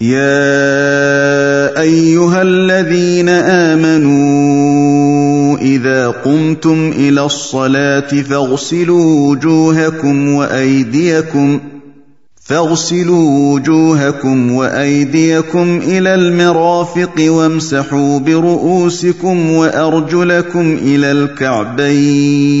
يا ايها الذين امنوا اذا قمتم إلى الصلاه فاغسلوا وجوهكم وايديكم فاغسلوا وجوهكم وايديكم إلى المرافق وامسحوا برؤوسكم وارجلكم إلى الكعبين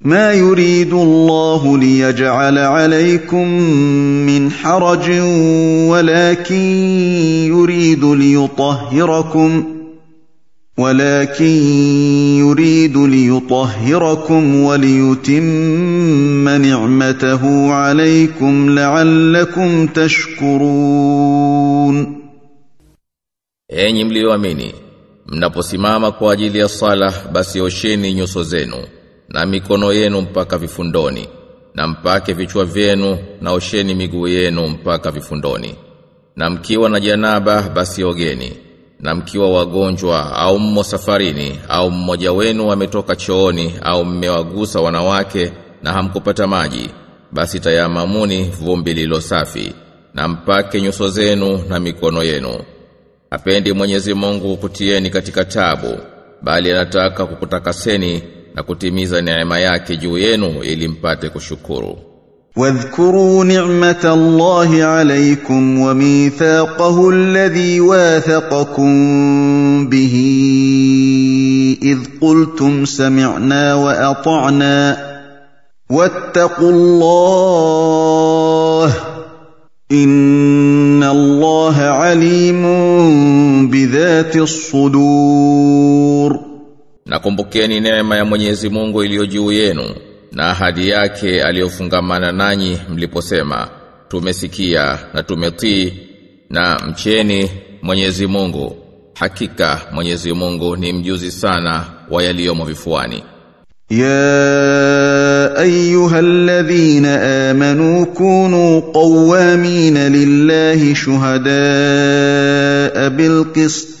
ما يريد الله ليجعل عليكم من حرج ولكن يريد ليطهركم ولكن يريد ليطهركم وليتم نعمته عليكم لعلكم تشكرون. Enyi mlioamini mnaposimama kwa ajili ya sala basi osheni nyuso zenu. Na mikono yenu mpaka vifundoni na mpake vichwa vyenu na osheni miguu yenu mpaka vifundoni. Na mkiwa na janaba basi ogeni. Na mkiwa wagonjwa au mmo safarini au mmoja wenu ametoka chooni au mmewagusa wanawake na hamkupata maji basi tayamamuni vumbi lilo safi na mpake nyuso zenu na mikono yenu. Apendi Mwenyezi Mungu kutieni katika tabu bali anataka kukutakaseni na kutimiza neema yake juu yenu ili mpate kushukuru. واذكروا نعمة الله عليكم وميثاقه الذي واثقكم به إذ قلتم سمعنا وأطعنا واتقوا الله إن الله عليم بذات الصدور nakumbukeni neema ya Mwenyezi Mungu iliyo juu yenu na ahadi yake aliyofungamana nanyi mliposema tumesikia na tumetii na mcheni Mwenyezi Mungu. Hakika Mwenyezi Mungu ni mjuzi sana wa yaliyomo vifuani. Ya ayyuhalladhina amanu kunu qawamin lillahi shuhadaa bilqist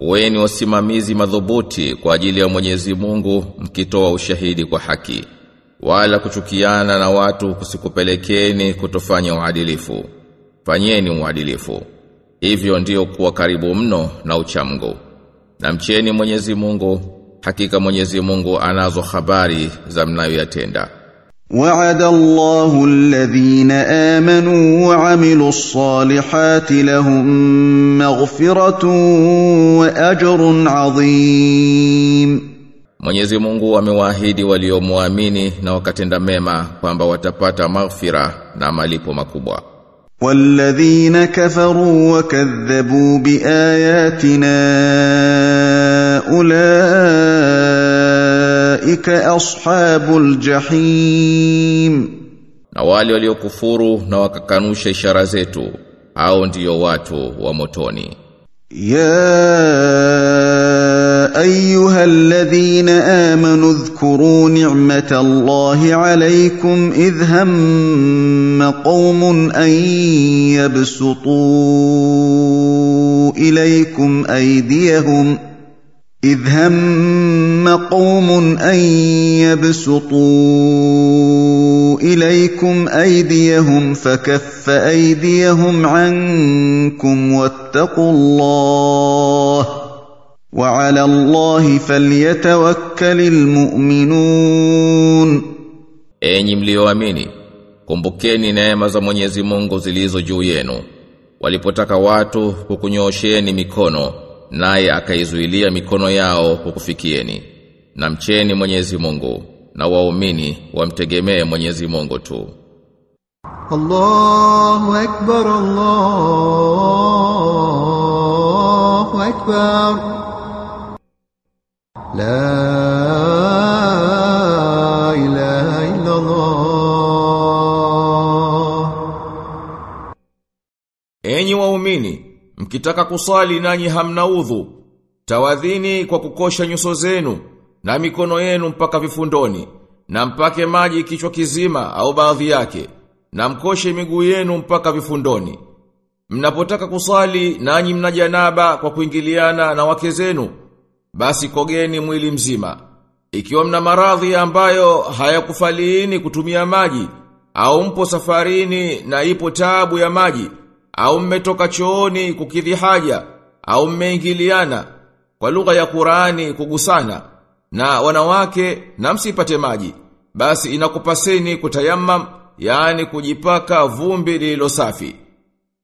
weni wasimamizi madhubuti kwa ajili ya Mwenyezi Mungu mkitoa ushahidi kwa haki. Wala kuchukiana na watu kusikupelekeni kutofanya uadilifu. Fanyeni uadilifu. Hivyo ndiyo kuwa karibu mno na uchamgu. Na mcheni Mwenyezi Mungu hakika Mwenyezi Mungu anazo habari za mnayoyatenda وعد الله الذين امنوا وعملوا الصالحات لهم مغفره واجر عظيم Mwenyezi Mungu amewaahidi waliomwamini na wakatenda mema kwamba watapata maghfira na malipo makubwa. والذين كفروا وكذبوا باياتنا أولئك أصحاب الجحيم na wale waliokufuru na wakakanusha ishara zetu hao ndiyo watu wa motoni ya ayyuhalladhina amanu dhkuru ni'mata Allahi alaykum idh hamma qaumun an yabsutu ilaykum aydiyahum إذ هم قوم أن يبسطوا إليكم أيديهم فكف أيديهم عنكم واتقوا الله وعلى الله فليتوكل المؤمنون Enyi mlioamini, kumbukeni neema za Mwenyezi Mungu zilizo juu yenu. Walipotaka watu kukunyoosheni mikono, naye akaizuilia mikono yao kukufikieni na mcheni Mwenyezi Mungu na waumini wamtegemee Mwenyezi Mungu tu. Allahu akbar Allahu akbar. La mkitaka kusali nanyi hamna udhu, tawadhini kwa kukosha nyuso zenu na mikono yenu mpaka vifundoni, na mpake maji kichwa kizima au baadhi yake, na mkoshe miguu yenu mpaka vifundoni. Mnapotaka kusali nanyi mna janaba kwa kuingiliana na wake zenu, basi kogeni mwili mzima. Ikiwa mna maradhi ambayo hayakufaliini kutumia maji, au mpo safarini na ipo taabu ya maji, au mmetoka chooni kukidhi haja, au mmeingiliana, kwa lugha ya Qurani kugusana, na wanawake na msipate maji, basi inakupaseni kutayamam yani kujipaka vumbi lililo safi.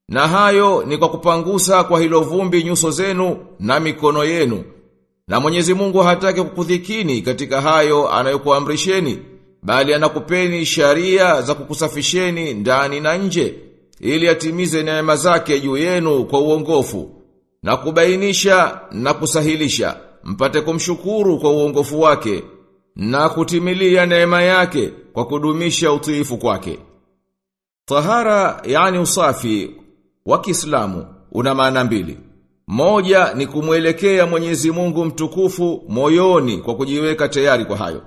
Na hayo ni kwa kupangusa kwa hilo vumbi nyuso zenu na mikono yenu. Na Mwenyezi Mungu hataki kukudhikini katika hayo anayokuamrisheni, bali anakupeni sharia za kukusafisheni ndani na nje, ili atimize neema zake juu yenu kwa uongofu, na kubainisha na kusahilisha, mpate kumshukuru kwa uongofu wake, na kutimilia neema yake kwa kudumisha utiifu kwake. Tahara yani usafi wa Kiislamu una maana mbili. Moja ni kumwelekea Mwenyezi Mungu mtukufu moyoni kwa kujiweka tayari kwa hayo.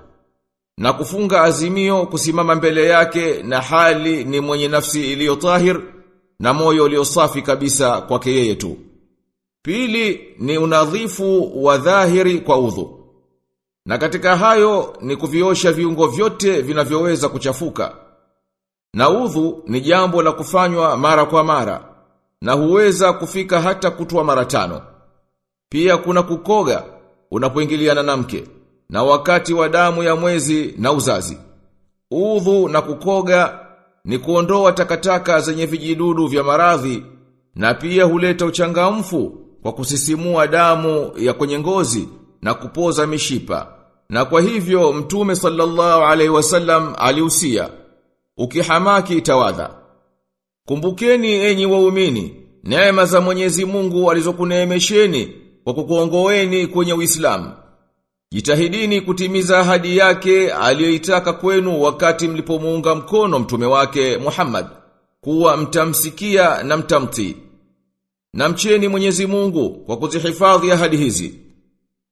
Na kufunga azimio kusimama mbele yake na hali ni mwenye nafsi iliyo tahir na moyo ulio safi kabisa kwake yeye tu. Pili ni unadhifu wa dhahiri kwa udhu. Na katika hayo ni kuviosha viungo vyote vinavyoweza kuchafuka. Na udhu ni jambo la kufanywa mara kwa mara na huweza kufika hata kutwa mara tano. Pia kuna kukoga unapoingiliana na mke na wakati wa damu ya mwezi na uzazi. Udhu na kukoga ni kuondoa takataka zenye vijidudu vya maradhi na pia huleta uchangamfu kwa kusisimua damu ya kwenye ngozi na kupoza mishipa. Na kwa hivyo Mtume sallallahu alaihi wasallam alihusia ukihamaki tawadha. Kumbukeni enyi waumini, neema za Mwenyezi Mungu alizokuneemesheni kwa kukuongoeni kwenye Uislamu. Jitahidini kutimiza ahadi yake aliyoitaka kwenu wakati mlipomuunga mkono mtume wake Muhammad kuwa mtamsikia na mtamtii. Na mcheni Mwenyezi Mungu kwa kuzihifadhi ahadi hizi.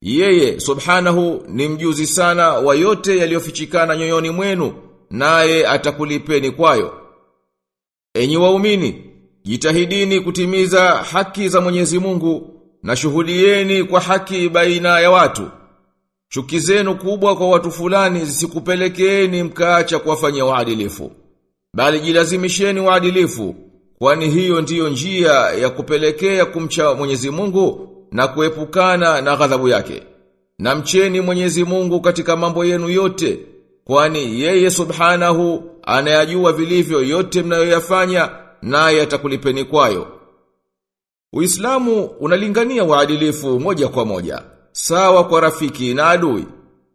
Yeye subhanahu ni mjuzi sana wa yote yaliyofichikana nyoyoni mwenu naye atakulipeni kwayo. Enyi waumini, jitahidini kutimiza haki za Mwenyezi Mungu na shuhudieni kwa haki baina ya watu. Chuki zenu kubwa kwa watu fulani zisikupelekeeni mkaacha kuwafanyia uadilifu. Bali jilazimisheni uadilifu, kwani hiyo ndiyo njia ya kupelekea kumcha Mwenyezi Mungu na kuepukana na ghadhabu yake. Na mcheni Mwenyezi Mungu katika mambo yenu yote, kwani yeye subhanahu anayajua vilivyo yote mnayoyafanya naye atakulipeni kwayo. Uislamu unalingania uadilifu moja kwa moja, sawa kwa rafiki na adui.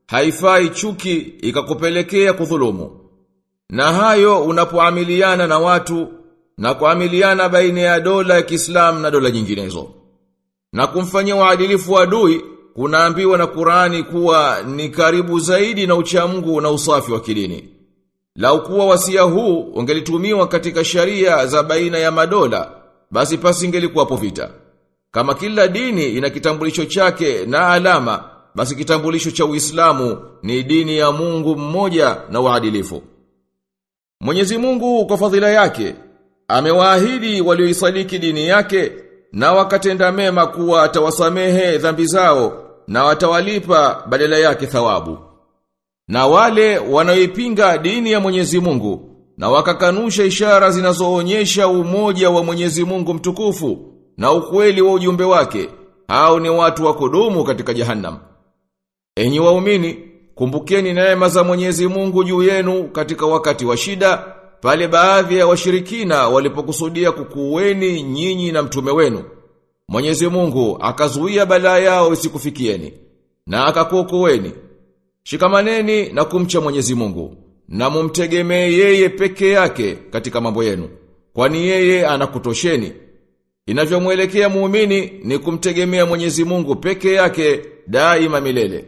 Haifai chuki ikakupelekea kudhulumu. Na hayo unapoamiliana na watu na kuamiliana baina ya dola ya Kiislamu na dola nyinginezo. Na kumfanyia uadilifu adui kunaambiwa na Qur'ani kuwa ni karibu zaidi na uchamungu na usafi wa kidini. Lau kuwa wasia huu ungelitumiwa katika sharia za baina ya madola, basi pasingelikuwapo vita. Kama kila dini ina kitambulisho chake na alama, basi kitambulisho cha Uislamu ni dini ya Mungu mmoja na uadilifu. Mwenyezi Mungu kwa fadhila yake amewaahidi walioisaliki dini yake na wakatenda mema kuwa atawasamehe dhambi zao na watawalipa badala yake thawabu. Na wale wanaoipinga dini ya Mwenyezi Mungu na wakakanusha ishara zinazoonyesha umoja wa Mwenyezi Mungu mtukufu na ukweli wa ujumbe wake, hao ni watu wa kudumu katika jahannam. Enyi waumini, kumbukeni neema za Mwenyezi Mungu juu yenu katika wakati wa shida, pale baadhi ya washirikina walipokusudia kukuweni nyinyi na mtume wenu. Mwenyezi Mungu akazuia balaa yao isikufikieni na akakuokoeni. Shikamaneni na kumcha Mwenyezi Mungu na mumtegemee yeye peke yake katika mambo yenu, kwani yeye anakutosheni. Inavyomwelekea muumini ni kumtegemea Mwenyezi Mungu peke yake daima milele.